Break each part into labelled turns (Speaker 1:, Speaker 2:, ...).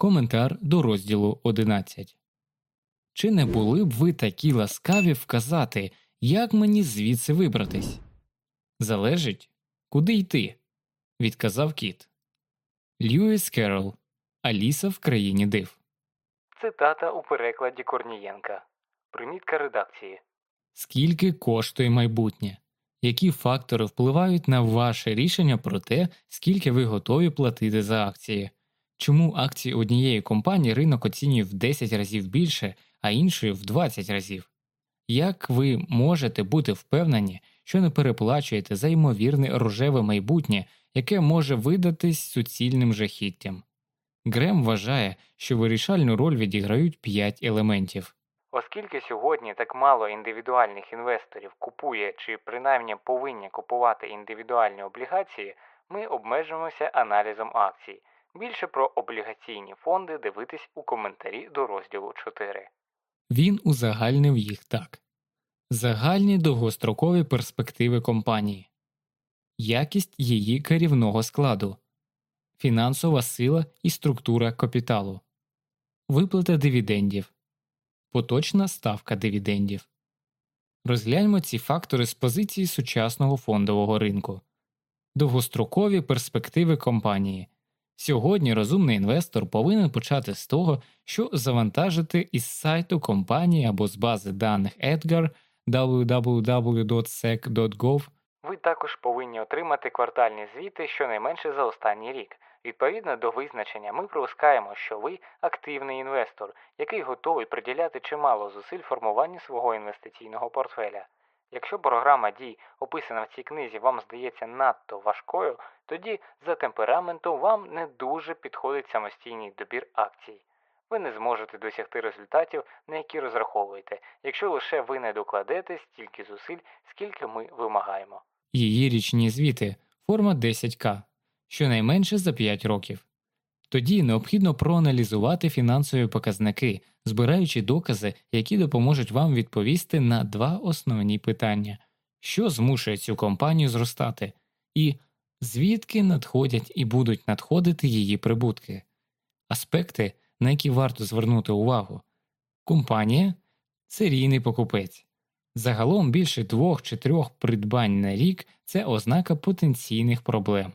Speaker 1: Коментар до розділу 11. Чи не були б ви такі ласкаві вказати, як мені звідси вибратись? Залежить, куди йти, відказав кіт. Льюіс Керрол Аліса в країні див.
Speaker 2: Цитата у перекладі Корнієнка. Примітка редакції.
Speaker 1: Скільки коштує майбутнє? Які фактори впливають на ваше рішення про те, скільки ви готові платити за акції? Чому акції однієї компанії ринок оцінює в 10 разів більше, а іншої в 20 разів? Як ви можете бути впевнені, що не переплачуєте за ймовірне рожеве майбутнє, яке може видатись суцільним жахіттям? Грем вважає, що вирішальну роль відіграють 5 елементів.
Speaker 2: Оскільки сьогодні так мало індивідуальних інвесторів купує чи принаймні повинні купувати індивідуальні облігації, ми обмежуємося аналізом акцій. Більше про облігаційні фонди дивитись у коментарі до розділу 4.
Speaker 1: Він узагальнив їх так загальні довгострокові перспективи компанії, якість її керівного складу, фінансова сила і структура капіталу, виплата дивідендів, поточна ставка дивідендів. Розгляньмо ці фактори з позиції сучасного фондового ринку, довгострокові перспективи компанії. Сьогодні розумний інвестор повинен почати з того, що завантажити із сайту компанії або з бази даних Edgar www.sec.gov.
Speaker 2: Ви також повинні отримати квартальні звіти щонайменше за останній рік. Відповідно до визначення, ми припускаємо, що ви активний інвестор, який готовий приділяти чимало зусиль формуванню свого інвестиційного портфеля. Якщо програма дій, описана в цій книзі, вам здається надто важкою, тоді за темпераментом вам не дуже підходить самостійний добір акцій. Ви не зможете досягти результатів, на які розраховуєте, якщо лише ви не докладете стільки зусиль, скільки ми вимагаємо.
Speaker 1: Її річні звіти форма 10К, щонайменше за 5 років. Тоді необхідно проаналізувати фінансові показники, збираючи докази, які допоможуть вам відповісти на два основні питання що змушує цю компанію зростати, і звідки надходять і будуть надходити її прибутки, аспекти, на які варто звернути увагу. Компанія серійний покупець. Загалом більше двох чи трьох придбань на рік це ознака потенційних проблем.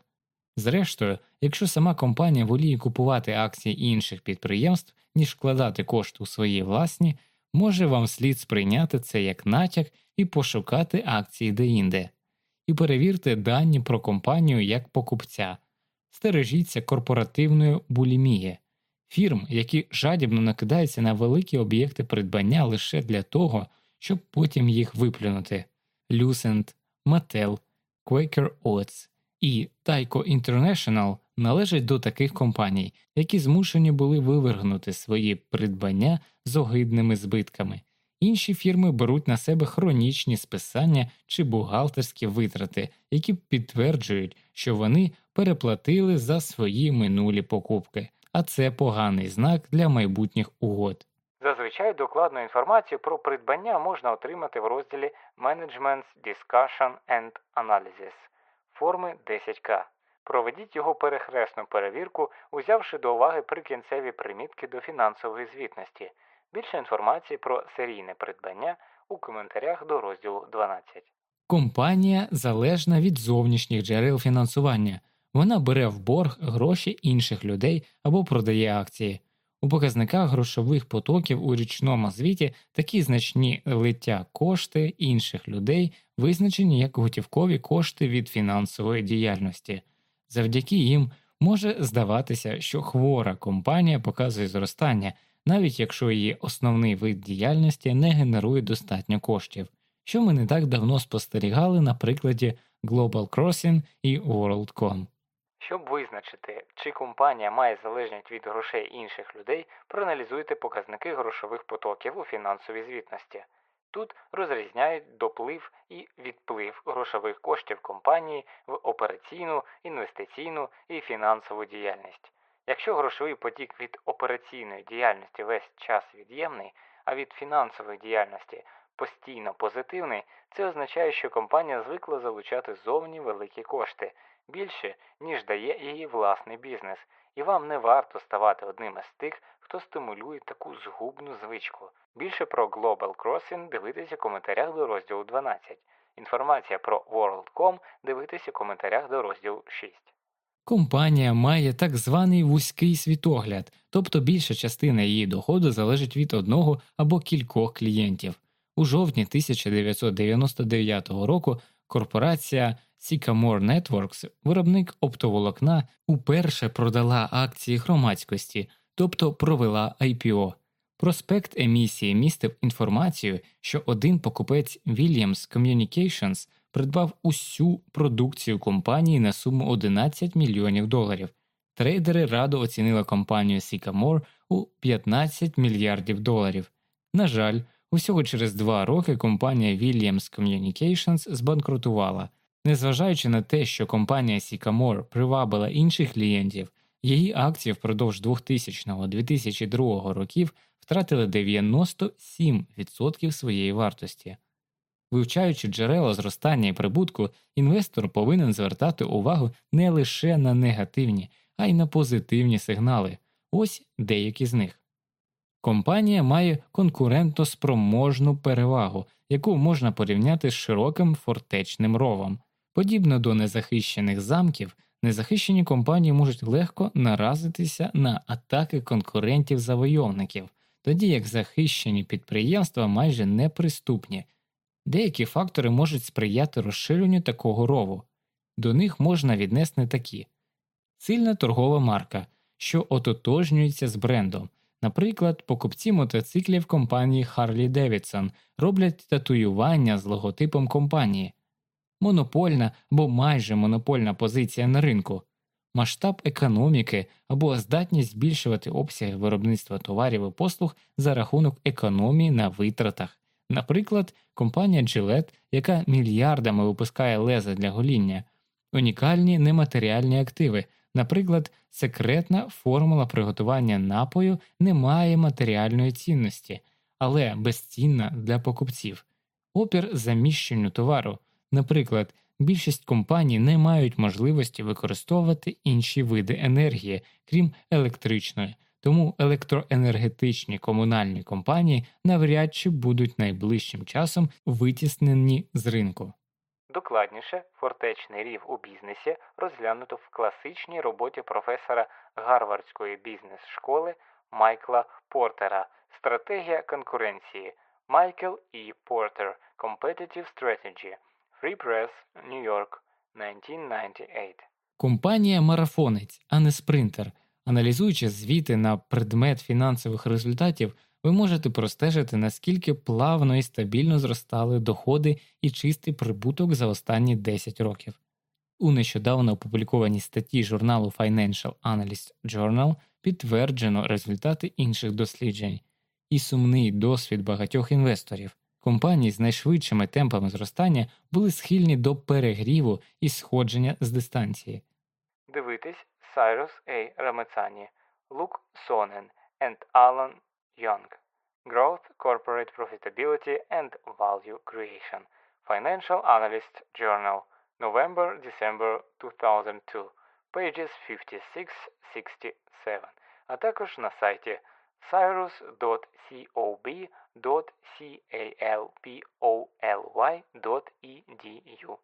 Speaker 1: Зрештою, якщо сама компанія воліє купувати акції інших підприємств, ніж вкладати кошти у свої власні, може вам слід сприйняти це як натяк і пошукати акції деінде. І перевірте дані про компанію як покупця, стережіться корпоративної булімії, фірм, які жадібно накидаються на великі об'єкти придбання лише для того, щоб потім їх виплюнути. Lucent, Mattel, Quaker Oats і Tyco International належать до таких компаній, які змушені були вивергнути свої придбання з огидними збитками. Інші фірми беруть на себе хронічні списання чи бухгалтерські витрати, які підтверджують, що вони переплатили за свої минулі покупки, а це поганий знак для майбутніх угод.
Speaker 2: Зазвичай докладну інформацію про придбання можна отримати в розділі Management's Discussion and Analysis форми 10К. Проведіть його перехресну перевірку, узявши до уваги прикінцеві примітки до фінансової звітності. Більше інформації про серійне придбання у коментарях до розділу 12.
Speaker 1: Компанія залежна від зовнішніх джерел фінансування. Вона бере в борг гроші інших людей або продає акції. У показниках грошових потоків у річному звіті такі значні лиття кошти інших людей визначені як готівкові кошти від фінансової діяльності. Завдяки їм може здаватися, що хвора компанія показує зростання, навіть якщо її основний вид діяльності не генерує достатньо коштів, що ми не так давно спостерігали на прикладі Global Crossing і WorldCom.
Speaker 2: Щоб визначити, чи компанія має залежність від грошей інших людей, проаналізуйте показники грошових потоків у фінансовій звітності. Тут розрізняють доплив і відплив грошових коштів компанії в операційну, інвестиційну і фінансову діяльність. Якщо грошовий потік від операційної діяльності весь час від'ємний, а від фінансової діяльності постійно позитивний, це означає, що компанія звикла залучати зовні великі кошти більше, ніж дає її власний бізнес, і вам не варто ставати одним із тих, хто стимулює таку згубну звичку. Більше про Global Crossing дивитися в коментарях до розділу 12. Інформація про WorldCom дивитися в коментарях до розділу 6.
Speaker 1: Компанія має так званий вузький світогляд, тобто більша частина її доходу залежить від одного або кількох клієнтів. У жовтні 1999 року корпорація Sycamore Networks, виробник оптоволокна, уперше продала акції громадськості, тобто провела IPO. Проспект емісії містив інформацію, що один покупець Williams Communications придбав усю продукцію компанії на суму 11 мільйонів доларів. Трейдери радо оцінили компанію Sycamore у 15 мільярдів доларів. На жаль, усього через два роки компанія Williams Communications збанкрутувала. Незважаючи на те, що компанія Sycamore привабила інших клієнтів, її акції впродовж 2000-2002 років втратили 97% своєї вартості. Вивчаючи джерела зростання і прибутку, інвестор повинен звертати увагу не лише на негативні, а й на позитивні сигнали. Ось деякі з них. Компанія має конкурентоспроможну перевагу, яку можна порівняти з широким фортечним ровом. Подібно до незахищених замків, незахищені компанії можуть легко наразитися на атаки конкурентів-завойовників, тоді як захищені підприємства майже неприступні. Деякі фактори можуть сприяти розширенню такого рову. До них можна віднести такі сильна торгова марка, що ототожнюється з брендом. Наприклад, покупці мотоциклів компанії Harley Davidson роблять татуювання з логотипом компанії, монопольна або майже монопольна позиція на ринку, масштаб економіки або здатність збільшувати обсяги виробництва товарів і послуг за рахунок економії на витратах. Наприклад, компанія Gillette, яка мільярдами випускає леза для гоління, унікальні нематеріальні активи, наприклад, секретна формула приготування напою не має матеріальної цінності, але безцінна для покупців, опір заміщенню товару. Наприклад, більшість компаній не мають можливості використовувати інші види енергії, крім електричної, тому електроенергетичні комунальні компанії навряд чи будуть найближчим часом витіснені з ринку.
Speaker 2: Докладніше, фортечний рів у бізнесі розглянуто в класичній роботі професора Гарвардської бізнес-школи Майкла Портера. Стратегія конкуренції. Майкл І. Портер. Competitive Strategy Free Press, New York, 1998
Speaker 1: Компанія марафонець, а не спринтер. Аналізуючи звіти на предмет фінансових результатів, ви можете простежити, наскільки плавно і стабільно зростали доходи і чистий прибуток за останні 10 років. У нещодавно опублікованій статті журналу Financial Analyst Journal підтверджено результати інших досліджень і сумний досвід багатьох інвесторів. Компанії з найшвидшими темпами зростання були схильні до перегріву і сходження з дистанції.
Speaker 2: Дивитись Cyrus A. Рамецані, Luke Sonnen and Alan Young. Growth, Corporate Profitability and Value Creation. Financial Analyst Journal. November-December 2002. Pages 56-67. А також на сайті cyrus.cob.calpoly.edu.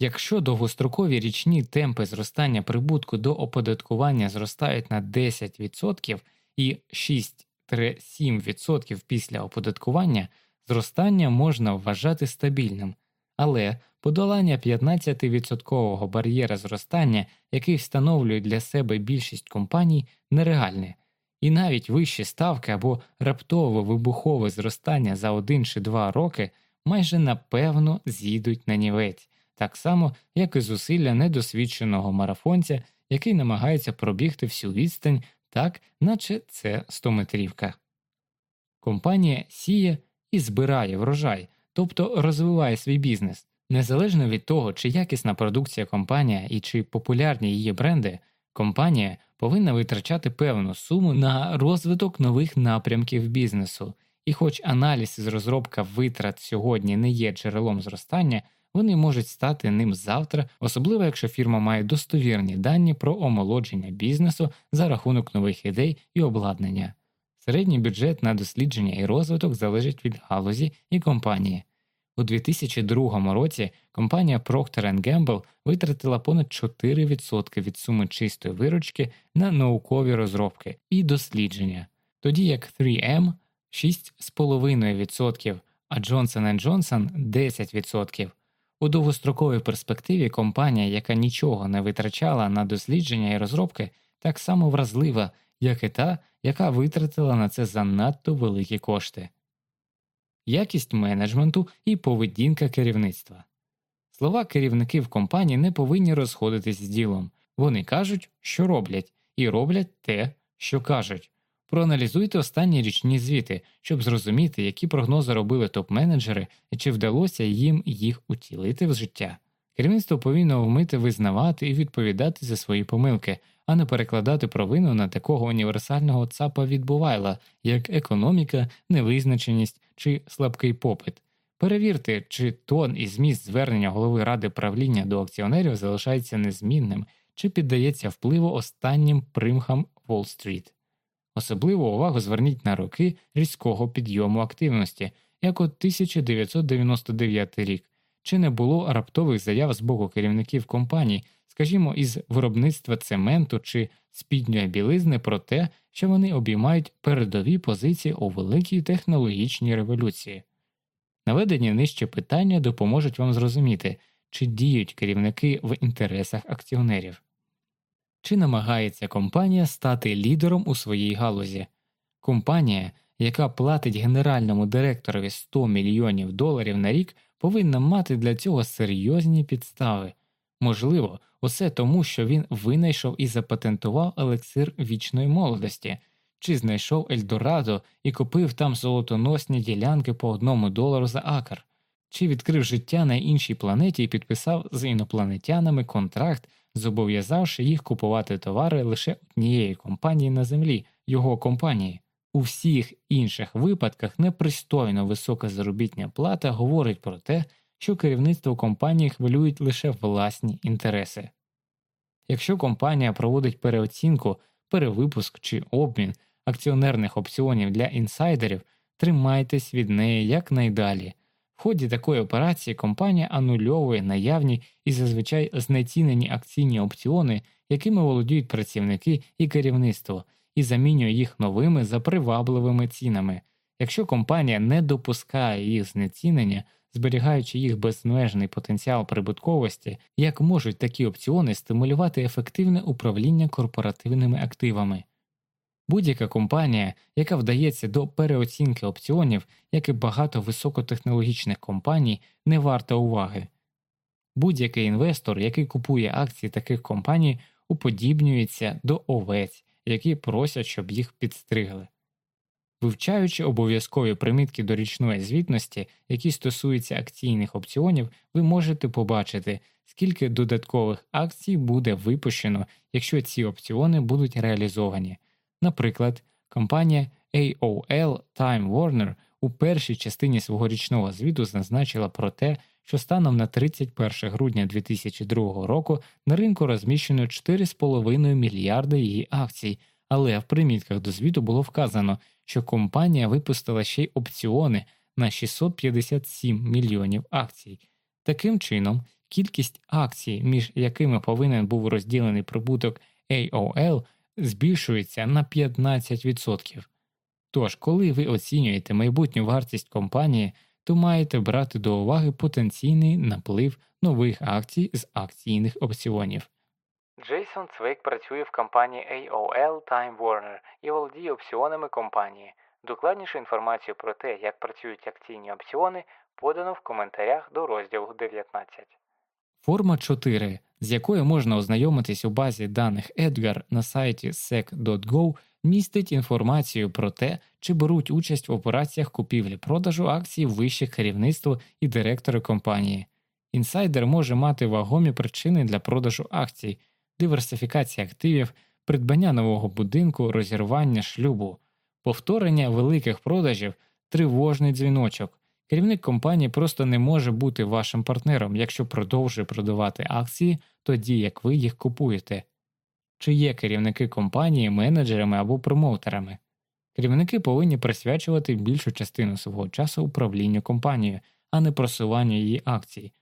Speaker 1: Якщо довгострокові річні темпи зростання прибутку до оподаткування зростають на 10% і 6-7% після оподаткування, зростання можна вважати стабільним, але подолання 15% бар'єра зростання, який встановлюють для себе більшість компаній, нереальне, і навіть вищі ставки або раптово вибухове зростання за 1 чи 2 роки майже напевно з'їдуть на нівець так само, як і зусилля недосвідченого марафонця, який намагається пробігти всю відстань, так наче це стометрівка. Компанія сіє і збирає врожай, тобто розвиває свій бізнес. Незалежно від того, чи якісна продукція компанія і чи популярні її бренди, компанія повинна витрачати певну суму на розвиток нових напрямків бізнесу, і хоч аналіз з розробка витрат сьогодні не є джерелом зростання, вони можуть стати ним завтра, особливо якщо фірма має достовірні дані про омолодження бізнесу за рахунок нових ідей і обладнання. Середній бюджет на дослідження і розвиток залежить від галузі і компанії. У 2002 році компанія Procter Gamble витратила понад 4% від суми чистої виручки на наукові розробки і дослідження, тоді як 3M 6,5%, а Johnson Johnson 10%. У довгостроковій перспективі компанія, яка нічого не витрачала на дослідження і розробки, так само вразлива, як і та, яка витратила на це занадто великі кошти. Якість менеджменту і поведінка керівництва. Слова керівників компанії не повинні розходитись з ділом. Вони кажуть, що роблять, і роблять те, що кажуть. Проаналізуйте останні річні звіти, щоб зрозуміти, які прогнози робили топ-менеджери і чи вдалося їм їх утілити в життя. Керівництво повинно вмити визнавати і відповідати за свої помилки, а не перекладати провину на такого універсального цапа відбувайла, як економіка, невизначеність чи слабкий попит. Перевірте, чи тон і зміст звернення голови ради правління до акціонерів залишається незмінним, чи піддається впливу останнім примхам Уолл-стріт. Особливу увагу зверніть на роки різкого підйому активності, як от 1999 рік, чи не було раптових заяв з боку керівників компаній, скажімо, із виробництва цементу чи спідньої білизни про те, що вони обіймають передові позиції у великій технологічній революції. Наведені нижче питання допоможуть вам зрозуміти, чи діють керівники в інтересах акціонерів. Чи намагається компанія стати лідером у своїй галузі? Компанія, яка платить генеральному директорові 100 мільйонів доларів на рік, повинна мати для цього серйозні підстави. Можливо, усе тому, що він винайшов і запатентував елексир вічної молодості, чи знайшов Ельдорадо і купив там золотоносні ділянки по одному долару за акр, чи відкрив життя на іншій планеті і підписав з інопланетянами контракт зобов'язавши їх купувати товари лише однієї компанії на землі, його компанії. У всіх інших випадках непристойно висока заробітня плата говорить про те, що керівництво компанії хвилюють лише власні інтереси. Якщо компанія проводить переоцінку, перевипуск чи обмін акціонерних опціонів для інсайдерів, тримайтесь від неї якнайдалі, в ході такої операції компанія анульовує наявні і зазвичай знецінені акційні опціони, якими володіють працівники і керівництво, і замінює їх новими за привабливими цінами. Якщо компанія не допускає їх знецінення, зберігаючи їх безмежний потенціал прибутковості, як можуть такі опціони стимулювати ефективне управління корпоративними активами? Будь-яка компанія, яка вдається до переоцінки опціонів, як і багато високотехнологічних компаній, не варта уваги. Будь-який інвестор, який купує акції таких компаній, уподібнюється до овець, які просять, щоб їх підстригли. Вивчаючи обов'язкові примітки до річної звітності, які стосуються акційних опціонів, ви можете побачити, скільки додаткових акцій буде випущено, якщо ці опціони будуть реалізовані. Наприклад, компанія AOL Time Warner у першій частині свого річного звіту зазначила про те, що станом на 31 грудня 2002 року на ринку розміщено 4,5 мільярда її акцій, але в примітках до звіту було вказано, що компанія випустила ще й опціони на 657 мільйонів акцій. Таким чином, кількість акцій, між якими повинен був розділений прибуток AOL – збільшується на 15%. Тож, коли ви оцінюєте майбутню вартість компанії, то маєте брати до уваги потенційний наплив нових акцій з акційних опціонів.
Speaker 2: Джейсон Цвейк працює в компанії AOL Time Warner і володіє опціонами компанії. Докладнішу інформацію про те, як працюють акційні опціони, подано в коментарях до розділу 19.
Speaker 1: Форма 4 з якою можна ознайомитись у базі даних Edgar на сайті sec.go, містить інформацію про те, чи беруть участь в операціях купівлі-продажу акцій вищих керівництво і директори компанії. Інсайдер може мати вагомі причини для продажу акцій, диверсифікація активів, придбання нового будинку, розірвання шлюбу, повторення великих продажів, тривожний дзвіночок. Керівник компанії просто не може бути вашим партнером, якщо продовжує продавати акції тоді, як ви їх купуєте. Чи є керівники компанії менеджерами або промоутерами? Керівники повинні присвячувати більшу частину свого часу управлінню компанією, а не просуванню її акцій.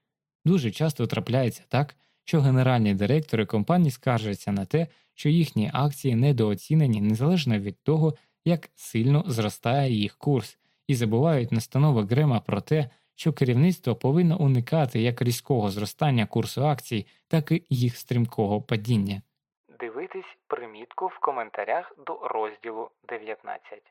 Speaker 1: Дуже часто трапляється так, що генеральні директори компаній скаржаться на те, що їхні акції недооцінені незалежно від того, як сильно зростає їх курс, і забувають настанови Грема про те, що керівництво повинно уникати як різкого зростання курсу акцій, так і їх стрімкого падіння.
Speaker 2: Дивитись примітку в коментарях до розділу 19.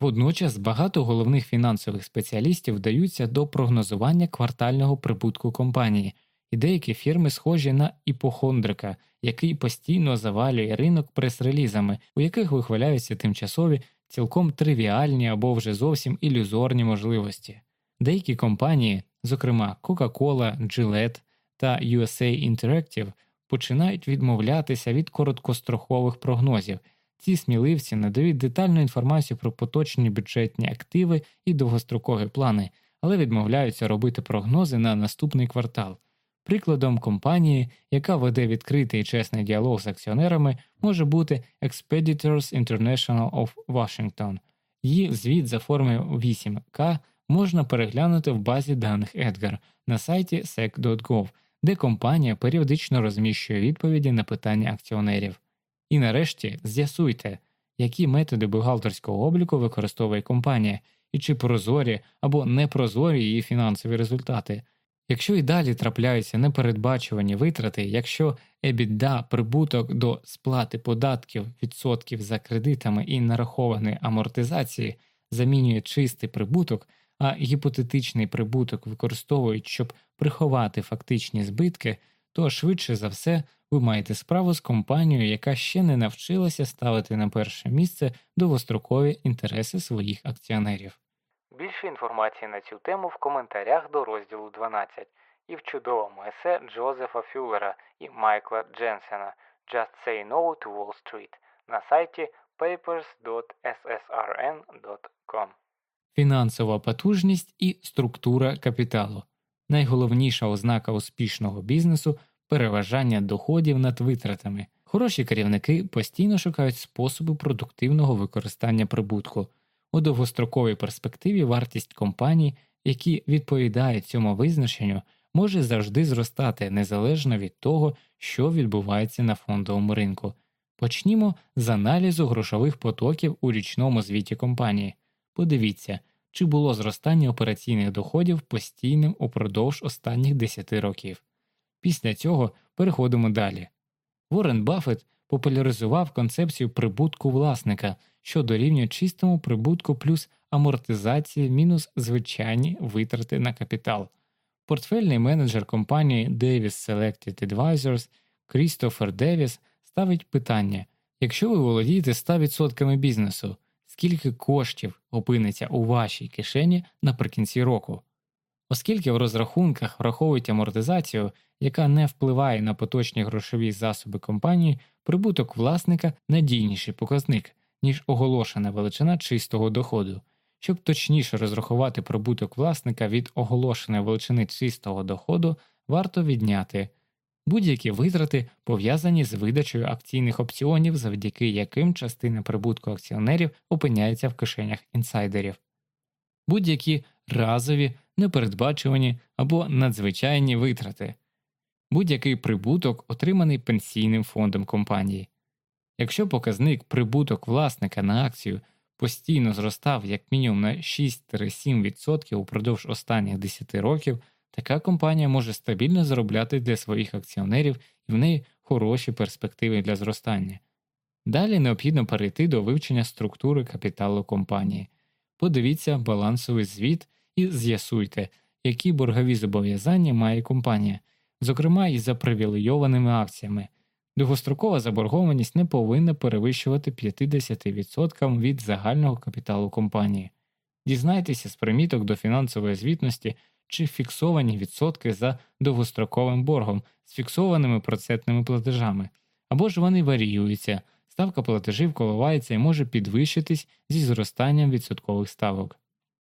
Speaker 1: Водночас багато головних фінансових спеціалістів вдаються до прогнозування квартального прибутку компанії, і деякі фірми схожі на іпохондрика, який постійно завалює ринок прес-релізами, у яких вихваляються тимчасові, цілком тривіальні або вже зовсім ілюзорні можливості. Деякі компанії, зокрема Coca-Cola, Gillette та USA Interactive, починають відмовлятися від короткострокових прогнозів. Ці сміливці надають детальну інформацію про поточні бюджетні активи і довгострокові плани, але відмовляються робити прогнози на наступний квартал. Прикладом компанії, яка веде відкритий і чесний діалог з акціонерами, може бути Expeditors International of Washington. Її звіт за формою 8К можна переглянути в базі даних Edgar на сайті sec.gov, де компанія періодично розміщує відповіді на питання акціонерів. І нарешті з'ясуйте, які методи бухгалтерського обліку використовує компанія і чи прозорі або непрозорі її фінансові результати. Якщо і далі трапляються непередбачувані витрати, якщо EBITDA прибуток до сплати податків, відсотків за кредитами і нарахованої амортизації замінює чистий прибуток, а гіпотетичний прибуток використовують, щоб приховати фактичні збитки, то швидше за все ви маєте справу з компанією, яка ще не навчилася ставити на перше місце довгострокові інтереси своїх акціонерів.
Speaker 2: Більше інформації на цю тему в коментарях до розділу 12 і в чудовому есе Джозефа Фюллера і Майкла Дженсена Just Say No to Wall Street на сайті papers.ssrn.com.
Speaker 1: Фінансова потужність і структура капіталу найголовніша ознака успішного бізнесу переважання доходів над витратами. Хороші керівники постійно шукають способи продуктивного використання прибутку. У довгостроковій перспективі вартість компаній, які відповідають цьому визначенню, може завжди зростати незалежно від того, що відбувається на фондовому ринку. Почнімо з аналізу грошових потоків у річному звіті компанії. Подивіться, чи було зростання операційних доходів постійним упродовж останніх 10 років. Після цього переходимо далі. Ворен Баффет популяризував концепцію прибутку власника, що дорівнює чистому прибутку плюс амортизації мінус звичайні витрати на капітал. Портфельний менеджер компанії Davis Selected Advisors Крістофер Девіс ставить питання: якщо ви володієте 100% бізнесу, скільки коштів опиниться у вашій кишені наприкінці року? Оскільки в розрахунках враховують амортизацію, яка не впливає на поточні грошові засоби компанії, прибуток власника надійніший показник, ніж оголошена величина чистого доходу. Щоб точніше розрахувати прибуток власника від оголошеної величини чистого доходу, варто відняти будь-які витрати, пов'язані з видачею акційних опціонів, завдяки яким частина прибутку акціонерів опиняється в кишенях інсайдерів, будь-які разові, непередбачувані або надзвичайні витрати, будь-який прибуток, отриманий пенсійним фондом компанії. Якщо показник прибуток власника на акцію постійно зростав як мінімум на 6-7% упродовж останніх 10 років, така компанія може стабільно заробляти для своїх акціонерів і в неї хороші перспективи для зростання. Далі необхідно перейти до вивчення структури капіталу компанії. Подивіться балансовий звіт і з'ясуйте, які боргові зобов'язання має компанія, зокрема і за привілейованими акціями. Довгострокова заборгованість не повинна перевищувати 50% від загального капіталу компанії. Дізнайтеся з приміток до фінансової звітності чи фіксовані відсотки за довгостроковим боргом з фіксованими процентними платежами, або ж вони варіюються, ставка платежів коливається і може підвищитись зі зростанням відсоткових ставок.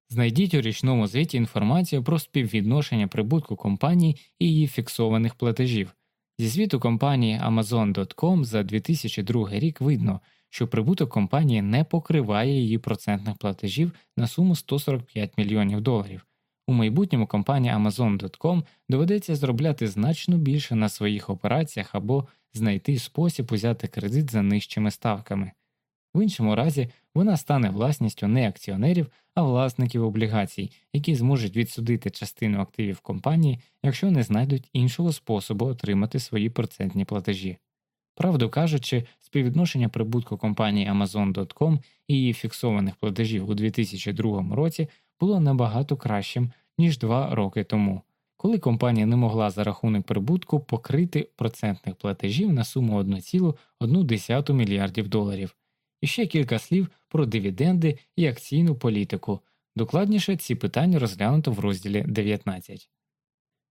Speaker 1: Знайдіть у річному звіті інформацію про співвідношення прибутку компанії і її фіксованих платежів. Зі звіту компанії Amazon.com за 2002 рік видно, що прибуток компанії не покриває її процентних платежів на суму 145 мільйонів доларів. У майбутньому компанія Amazon.com доведеться зробляти значно більше на своїх операціях або знайти спосіб узяти кредит за нижчими ставками. В іншому разі вона стане власністю не акціонерів, а власників облігацій, які зможуть відсудити частину активів компанії, якщо не знайдуть іншого способу отримати свої процентні платежі. Правду кажучи, співвідношення прибутку компанії Amazon.com і її фіксованих платежів у 2002 році було набагато кращим, ніж два роки тому, коли компанія не могла за рахунок прибутку покрити процентних платежів на суму 1,1 мільярдів доларів. І ще кілька слів про дивіденди і акційну політику. Докладніше ці питання розглянуто в розділі 19.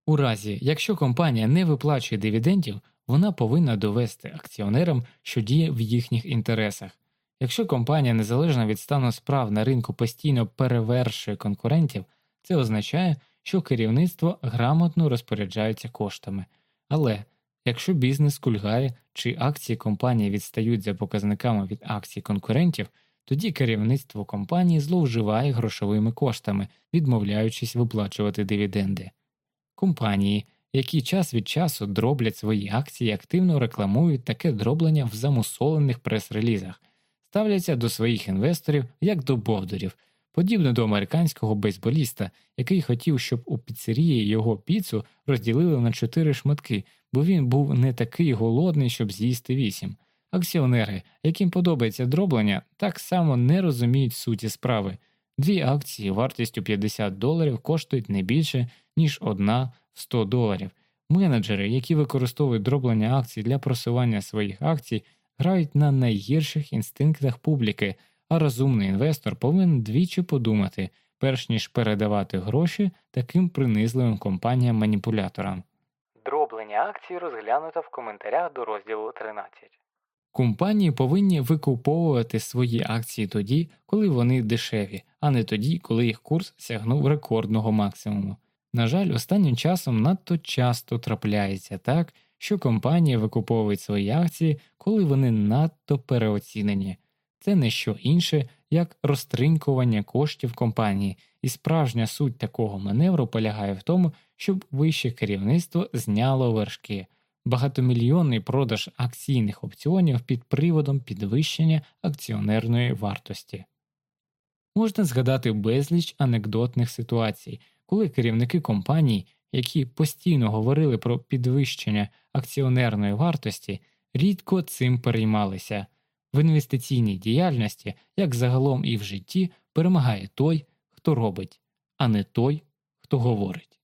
Speaker 1: У разі, якщо компанія не виплачує дивідендів, вона повинна довести акціонерам, що діє в їхніх інтересах. Якщо компанія незалежно від стану справ на ринку постійно перевершує конкурентів, це означає, що керівництво грамотно розпоряджається коштами. Але якщо бізнес кульгає чи акції компанії відстають за показниками від акцій конкурентів, тоді керівництво компанії зловживає грошовими коштами, відмовляючись виплачувати дивіденди. Компанії, які час від часу дроблять свої акції, активно рекламують таке дроблення в замусолених прес-релізах, ставляться до своїх інвесторів як до бовдурів, подібно до американського бейсболіста, який хотів, щоб у піцерії його піцу розділили на чотири шматки, бо він був не такий голодний, щоб з'їсти вісім. Акціонери, яким подобається дроблення, так само не розуміють суті справи. Дві акції вартістю 50 доларів коштують не більше, ніж одна в 100 доларів. Менеджери, які використовують дроблення акцій для просування своїх акцій, грають на найгірших інстинктах публіки, а розумний інвестор повинен двічі подумати, перш ніж передавати гроші таким принизливим компаніям-маніпуляторам.
Speaker 2: Дроблення акцій розглянуто в коментарях до розділу 13.
Speaker 1: Компанії повинні викуповувати свої акції тоді, коли вони дешеві, а не тоді, коли їх курс сягнув рекордного максимуму. На жаль, останнім часом надто часто трапляється так, що компанії викуповують свої акції, коли вони надто переоцінені. Це не що інше, як розтринкування коштів компанії, і справжня суть такого маневру полягає в тому, щоб вище керівництво зняло вершки багатомільйонний продаж акційних опціонів під приводом підвищення акціонерної вартості. Можна згадати безліч анекдотних ситуацій, коли керівники компаній, які постійно говорили про підвищення акціонерної вартості, рідко цим переймалися. В інвестиційній діяльності, як загалом і в житті, перемагає той, хто робить, а не той, хто говорить.